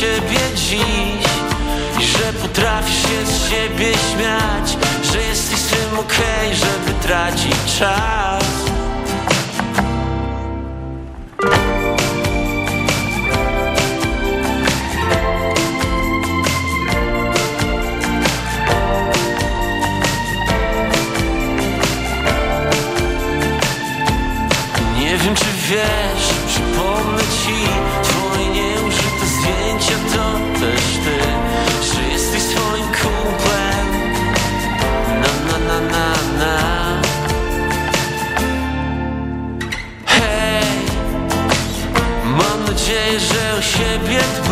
siebie dziś I że potrafisz się z siebie śmiać Że jesteś z tym okej, okay, żeby tracić czas. Nie wiem czy wiesz,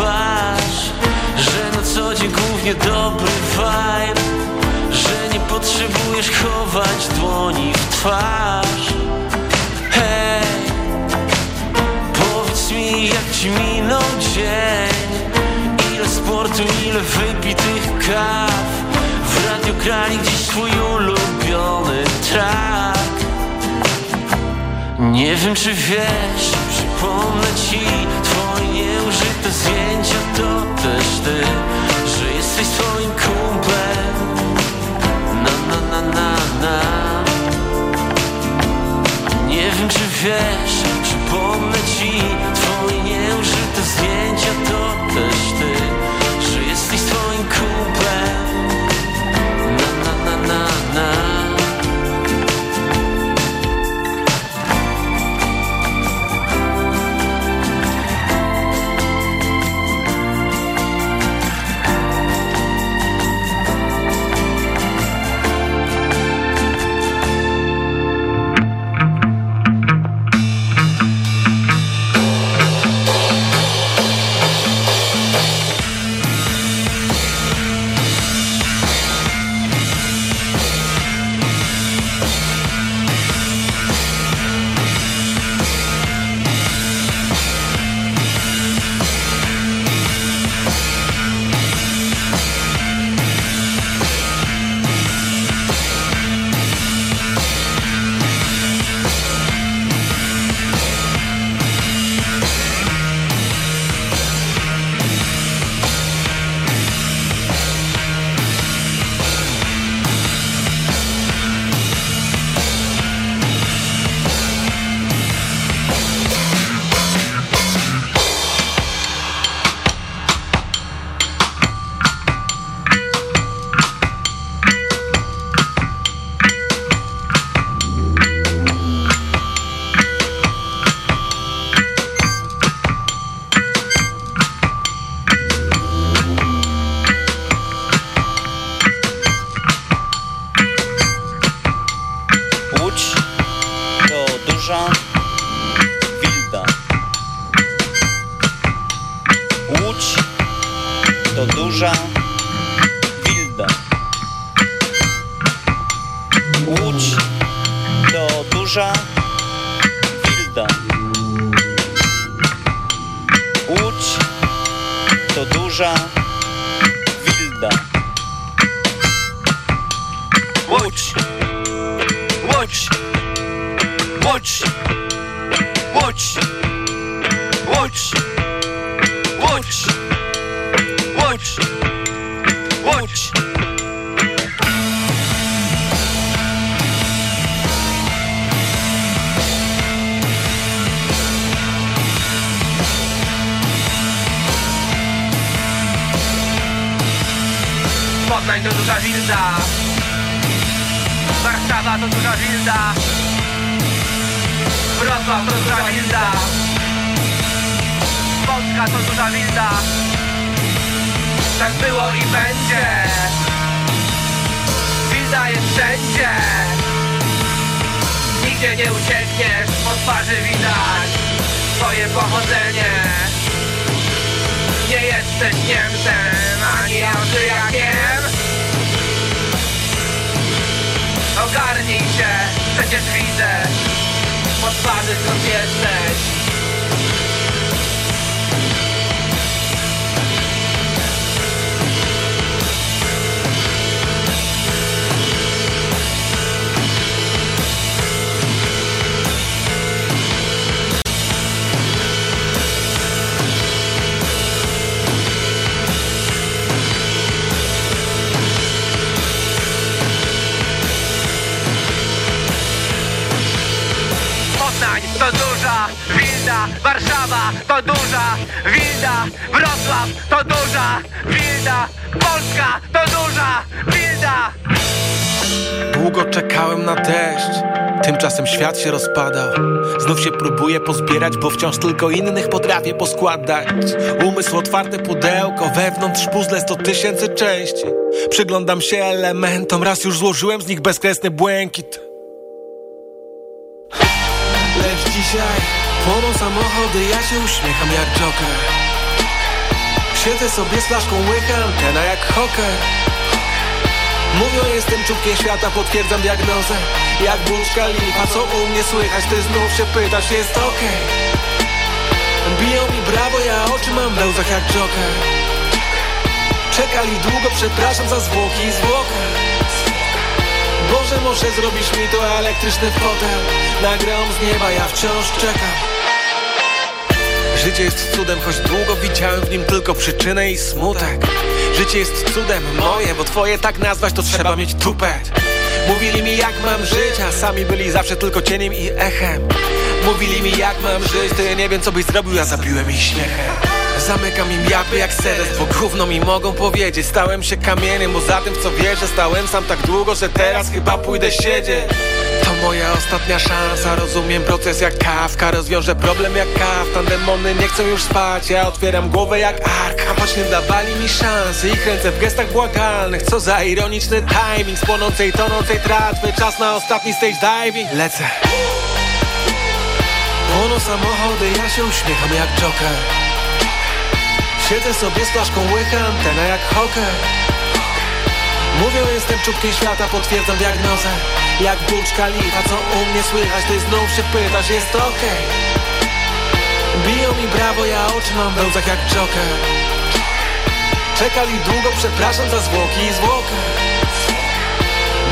dbasz Że na co dzień głównie dobry vibe Że nie potrzebujesz chować dłoni w twarz. Hej, powiedz mi jak ci minął dzień? Ile sportu, ile wypitych kaw? W radiu grali gdzieś twój ulubiony track. Nie wiem czy wiesz, przypomnę ci nieużyte zdjęcia to też ty Że jesteś swoim kumplem. Na na na na na. Nie wiem czy wiesz, przypomnę ci Twoje nieużyte zdjęcia to też ty Watch. Watch. Watch. Watch. Watch. Można i do duża wilda Warszawa to duża wilda Wrocław to duża wilda Polska to duża wilda Tak było i będzie. Wilda jest wszędzie. Nigdzie nie uciekniesz Po twarzy widać Twoje pochodzenie. Nie jesteś Niemcem Ani Austriakiem Ogarnij się, przecież widzę Po twarzy skąd jesteś Warszawa to duża Wilda, Wrocław to duża Wilda, Polska to duża Wilda. Długo czekałem na deszcz Tymczasem świat się rozpadał. Znów się próbuję pozbierać Bo wciąż tylko innych potrafię poskładać. Umysł otwarte pudełko Wewnątrz puzzle sto tysięcy części. Przyglądam się elementom Raz już złożyłem z nich bezkresny błękit. Lecz dzisiaj płoną samochody Ja się uśmiecham jak Joker Siedzę sobie z flaszką łyka Antena jak hoker Mówią jestem czubkiem świata, potwierdzam diagnozę Jak Burj Khalifa, co u mnie słychać? Ty znów się pytasz, jest okej okay. Biją mi brawo, ja oczy mam w łzach jak Joker Czekali długo, przepraszam za zwłoki i zwłokę Boże, może zrobisz mi to elektryczny fotel? Nagram z nieba, ja wciąż czekam. Życie jest cudem, choć długo widziałem w nim tylko przyczynę i smutek. Życie jest cudem moje, bo twoje tak nazwać to trzeba mieć tupet. Mówili mi jak mam żyć, a sami byli zawsze tylko cieniem i echem. Mówili mi jak mam żyć, to ja nie wiem co byś zrobił, ja zabiłem ich śmiechem Zamykam im japy jak sedes, bo gówno mi mogą powiedzieć. Stałem się kamieniem, bo za tym w co wierzę Stałem sam tak długo, że teraz chyba pójdę siedzieć. To moja ostatnia szansa Rozumiem proces jak kawka Rozwiążę problem jak kaftan Demony nie chcą już spać. Ja otwieram głowę jak ark A właśnie dawali mi szansy Ich ręce w gestach błagalnych Co za ironiczny timing. Z płonącej, tonącej tratwy Czas na ostatni stage diving. Lecę. Płoną samochody Ja się uśmiecham jak Joker Siedzę sobie z flaszką łyka Antena jak hoker. Mówią jestem czubkiem świata, potwierdzam diagnozę. Jak Burj Khalifa, co u mnie słychać? Ty znów się pytasz, jest okej. Okay. Biją mi brawo, ja oczy mam w łzach jak Joker. Czekali długo, przepraszam za zwłoki i zwłokę.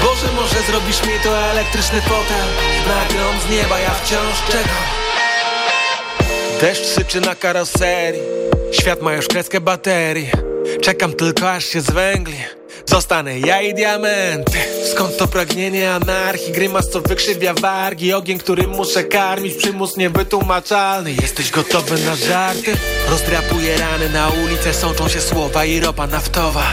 Boże, może zrobisz mi to elektryczny fotel? Na grom z nieba, ja wciąż czekam. Deszcz syczy na karoserii Świat ma już kreskę baterii. Czekam tylko aż się zwęgli. Zostanę ja i diamenty. Skąd to pragnienie anarchii? Grymas co wykrzywia wargi. Ogień, którym muszę karmić. Przymus niewytłumaczalny. Jesteś gotowy na żarty? Rozdrapuję rany na ulicę. Sączą się słowa i ropa naftowa.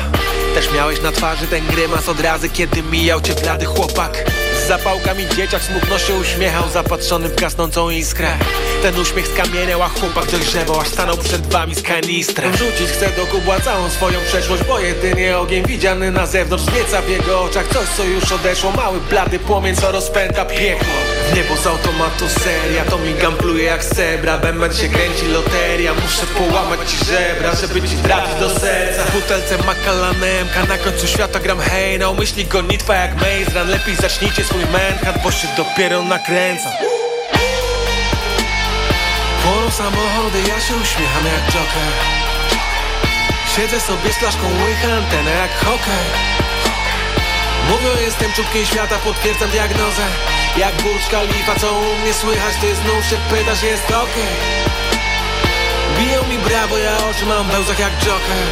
Też miałeś na twarzy ten grymas od razy Kiedy mijał cię blady chłopak z zapałkami dzieciak smutno się uśmiechał Zapatrzony w gasnącą iskrę. Ten uśmiech skamieniał, a chłopak dojrzewał Aż stanął przed wami z kanistrem. Wrzucić chcę do kubła całą swoją przeszłość Bo jedynie ogień widziany na zewnątrz Wieca w jego oczach. Coś co już odeszło Mały blady płomień co rozpęta piekło. W niebo z automatu seria To mi gampluje jak zebra. Bęben się kręci loteria Muszę połamać ci żebra Żeby ci trafić do serca. W butelce makalanemka Na końcu świata gram hej Na umyśli gonitwa jak Maze Run. Lepiej zacznijcie swój manhunt Bo się dopiero nakręcam Płoną samochody Ja się uśmiecham jak Joker. Siedzę sobie z flaszką łycha antenę jak hokej Mówią jestem czubkiem świata, potwierdzam diagnozę. Jak Burj Khalifa, co u mnie słychać, ty znów się pytasz, jest okej. Okay. Biją mi brawo, ja oczy mam w łzach jak Joker.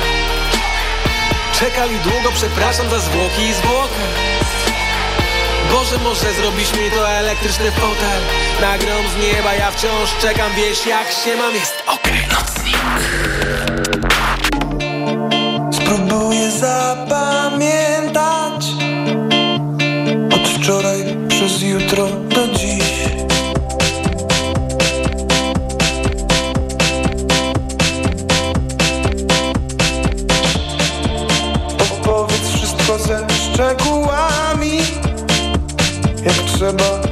Czekali długo, przepraszam za zwłoki i zwłokę Boże, może zrobisz mi to elektryczny fotel? Na grom z nieba, ja wciąż czekam, wiesz jak się mam, jest. Okej okay. Nocnik. Spróbuję zapamiętać Od wczoraj przez jutro do dziś. Opowiedz wszystko ze szczegółami Jak trzeba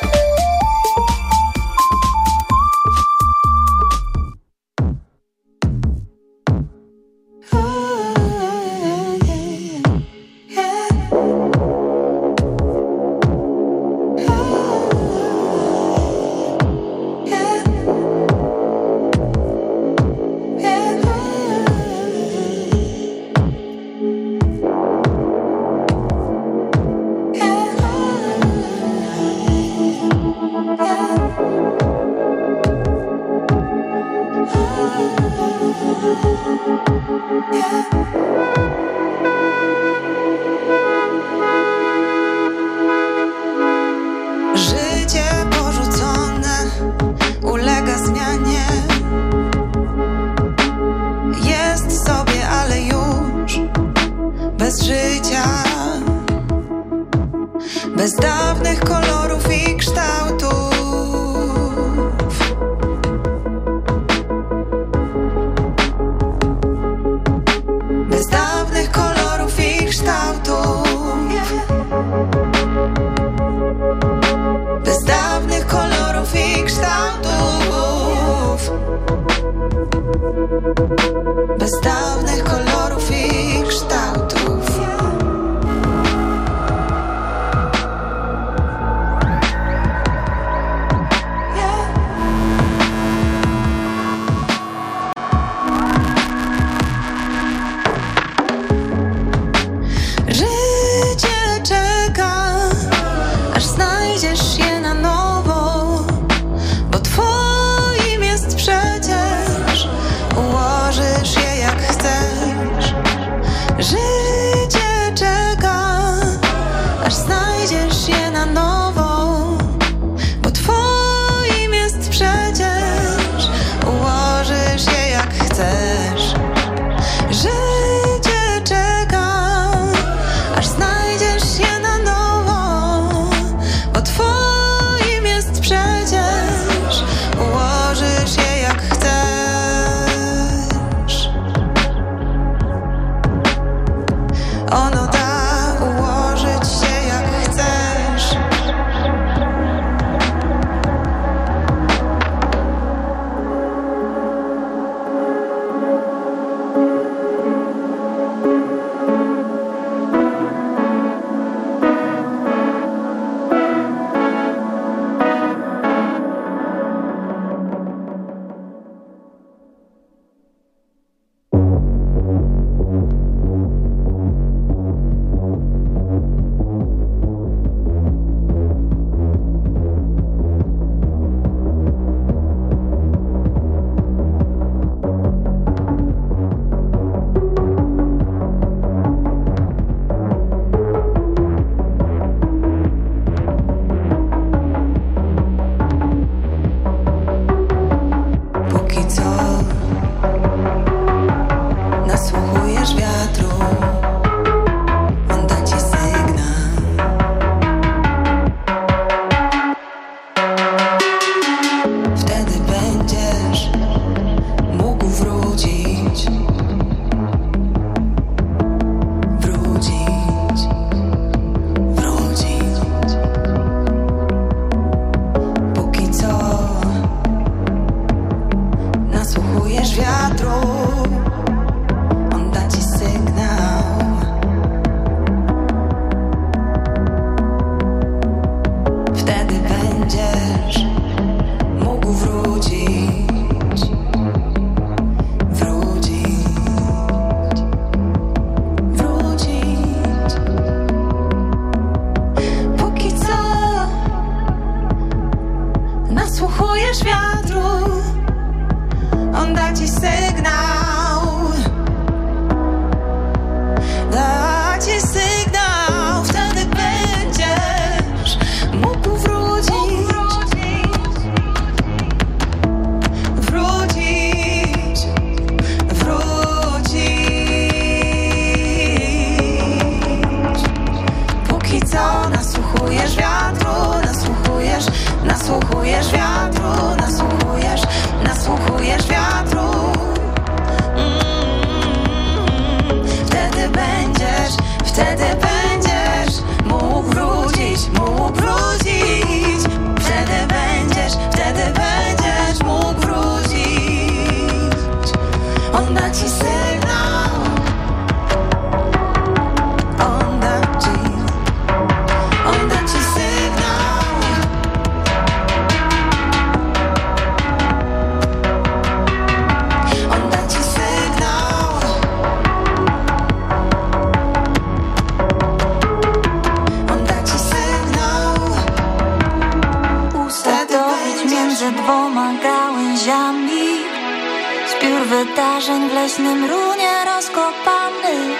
ciasnym runie rozkopany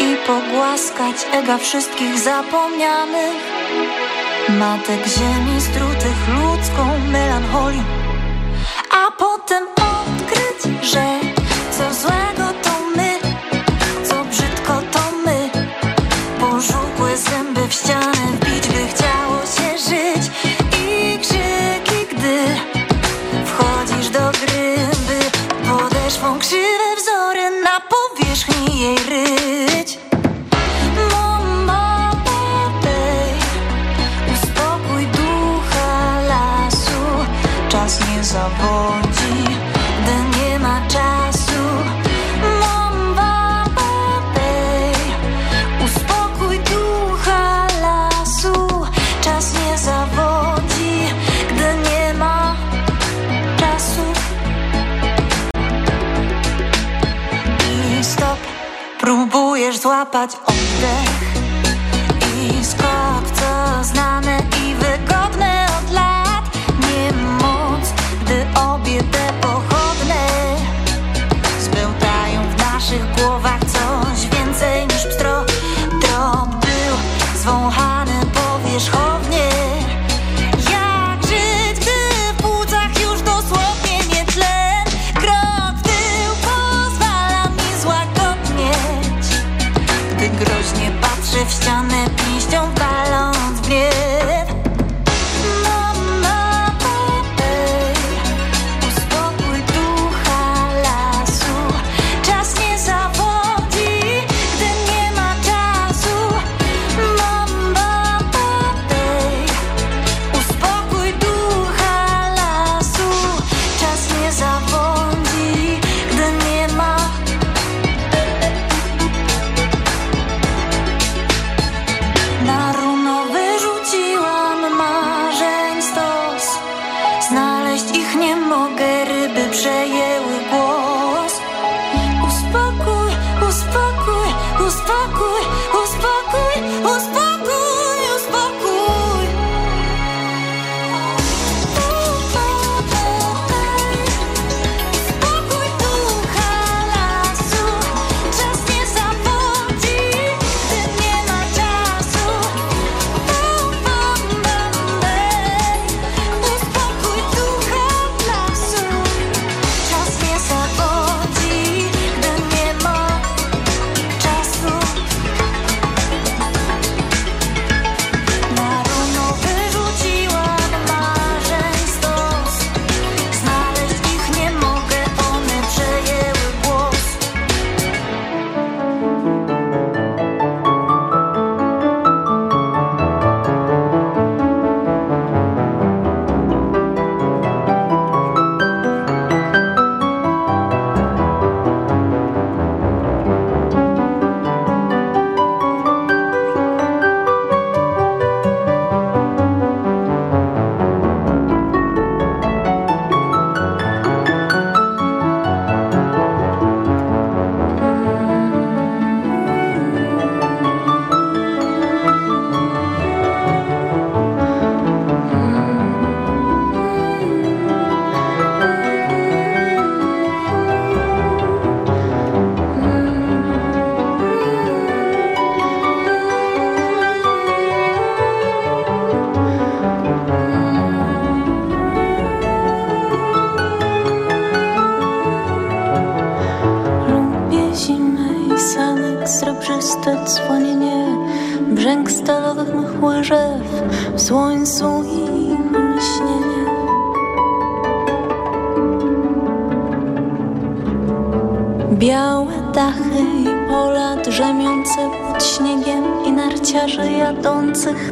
I pogłaskać ega wszystkich zapomnianych. Matek ziemi strutych ludzką melancholią A potem odkryć, że co złego on.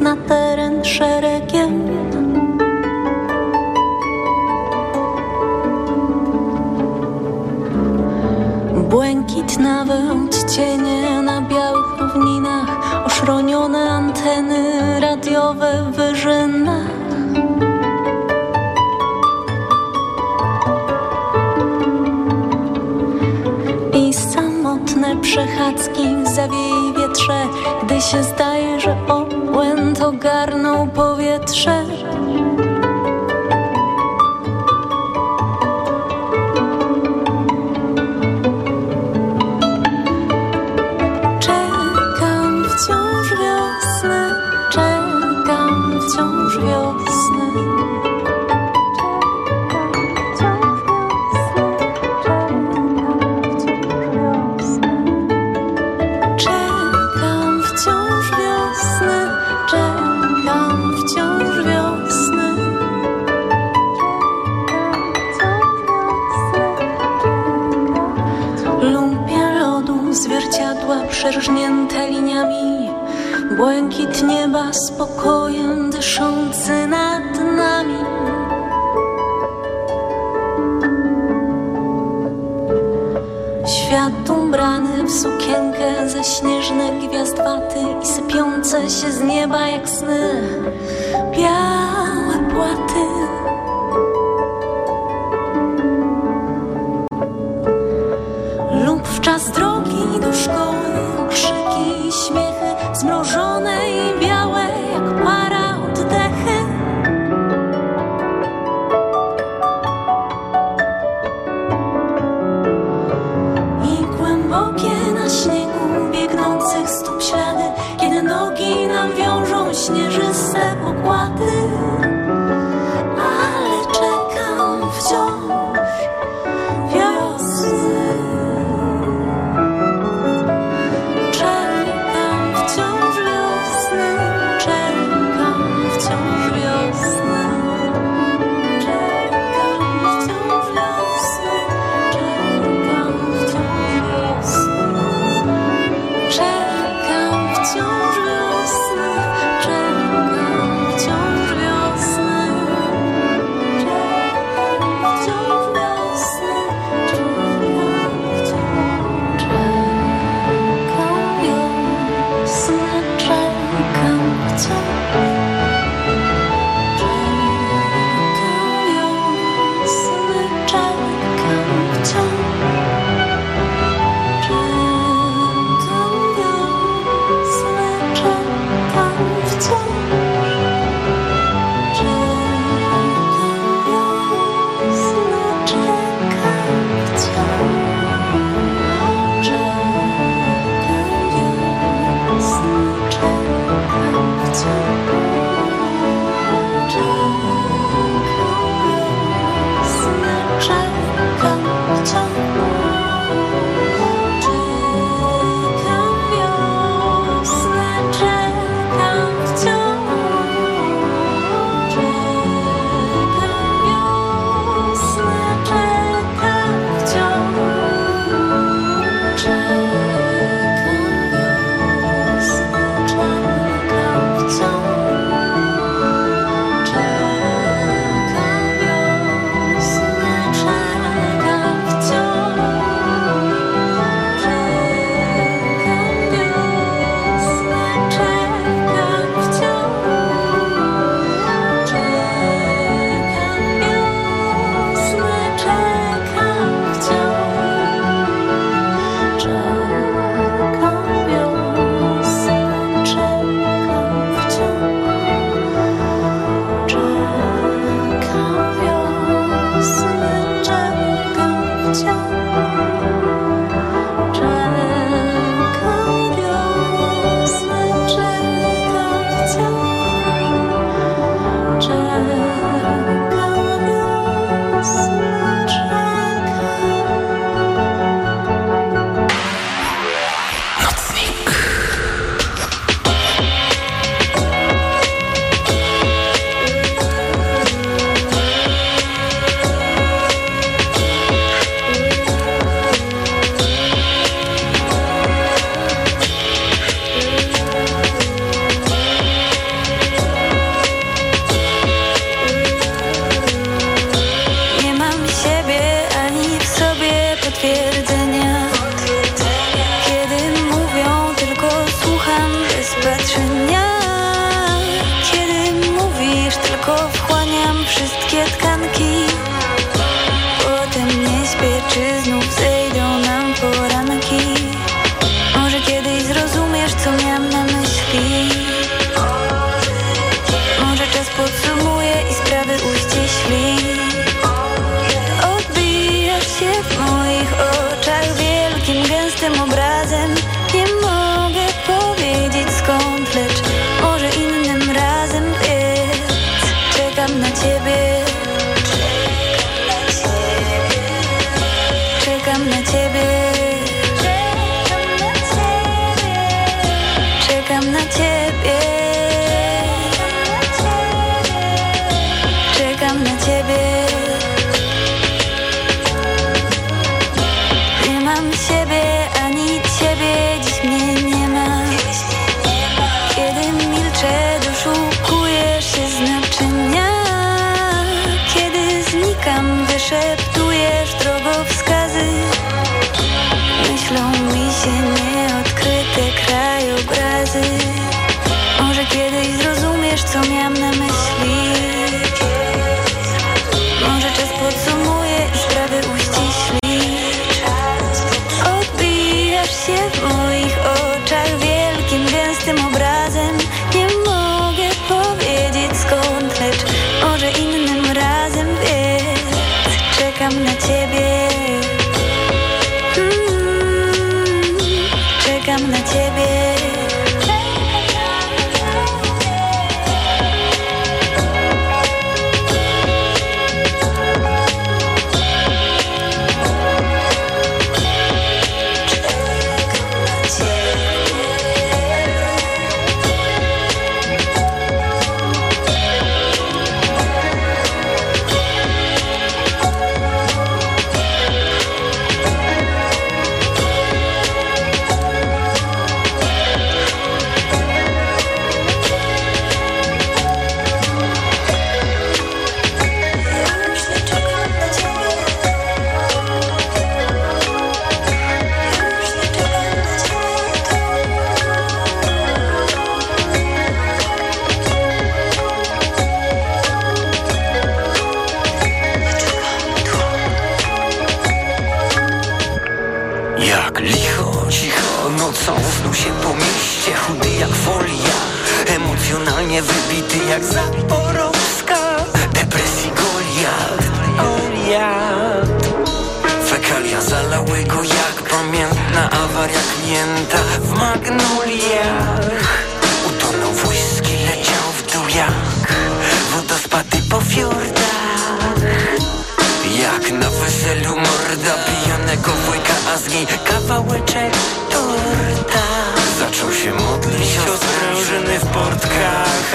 not the Błękit nieba spokojem dyszący nad nami. Świat ubrany w sukienkę ze śnieżnych gwiazd waty I sypiące się z nieba jak sny. Białe płaty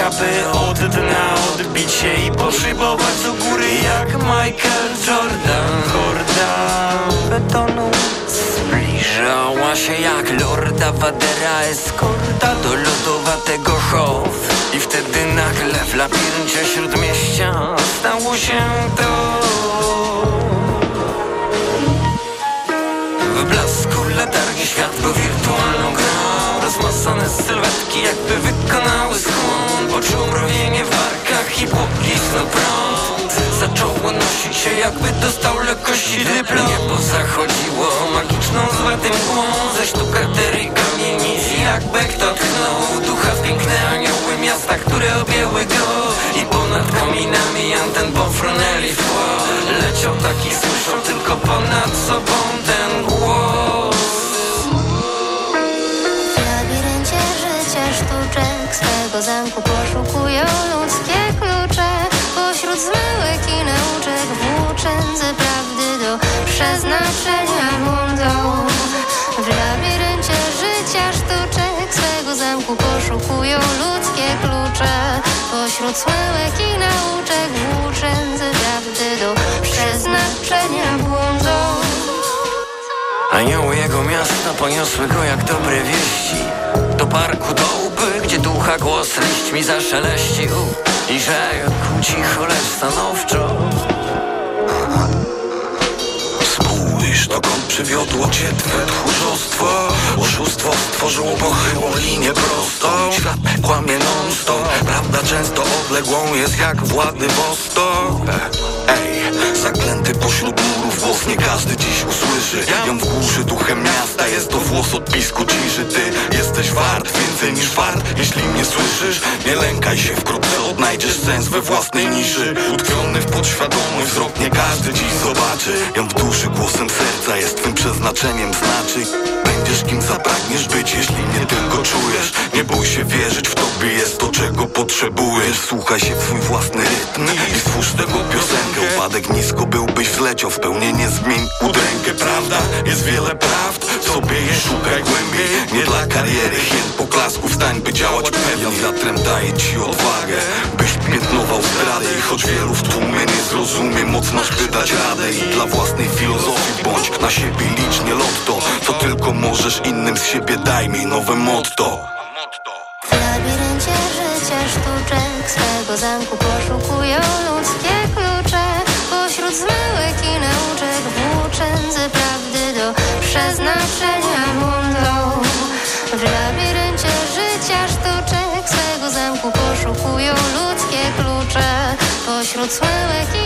Aby od dna odbić się i poszybować do góry Jak Michael Jordan. Horda betonu Zbliżała się jak lorda Wadera eskorta do lodowatego chow I wtedy nagle w labiryncie śródmieścia stało się to. W blasku latarni światło wirtualną grą Rozmasane sylwetki jakby wykonały skłon. Poczuł mrowienie w barkach i błogizno prąd Zaczęło nosić się jakby dostał lekkości dyplom Niebo zachodziło magiczną złotym mgłą Ze sztukatery kamienic jakby kto tchnął Ducha w piękne anioły miasta, które objęły go. I ponad kominami anten pofrunęli w tło. Leciał taki słyszał tylko ponad sobą ten głos przeznaczenia błądzą W labiryncie życia sztuczek swego zamku poszukują ludzkie klucze. Pośród zmyłek i nauczek włóczęce prawdy do przeznaczenia błądzą. Anioły jego miasta poniosły go jak dobre wieści. Do parku do łby, gdzie ducha głos liśćmi zaszeleścił. I rzekł cicho, lecz stanowczo Spójrz, dokąd przywiodło cię twe tchórzostwo. Oszustwo stworzyło pochyłą linię prostą. Świat kłamie non-stop. Prawda często odległą jest jak Władywostok Ej, zaklęty pośród murów głos nie każdy dziś usłyszy. Ją w głuszy duchem miasta, jest to włos odpisku ciszy. Ty wart, więcej niż wart. Jeśli mnie słyszysz, nie lękaj się. Wkrótce odnajdziesz sens we własnej niszy. Utkwiony w podświadomość wzrok nie każdy dziś zobaczy. Ją w duszy głosem serca jest twym przeznaczeniem znaczy. Będzie pragniesz być, jeśli nie tylko czujesz. Nie bój się wierzyć, w tobie jest to, czego potrzebujesz. Słuchaj się w swój własny rytm i stwórz tego piosenkę. Upadek nisko byłbyś wleciał, spełnienie zmień udrękę. Prawda? Jest wiele prawd, sobie je szukaj głębiej. Nie dla kariery, chęt poklasku wstań, by działać pewnie. Ja wiatrem daję ci odwagę, byś piętnował zdradę. I choć wielu w tłumie nie zrozumie, moc masz by dać radę. I dla własnej filozofii bądź na siebie licznie lotto. Co tylko możesz innym z siebie daj mi nowe motto. W labiryncie życia sztuczek swego zamku poszukują Pośród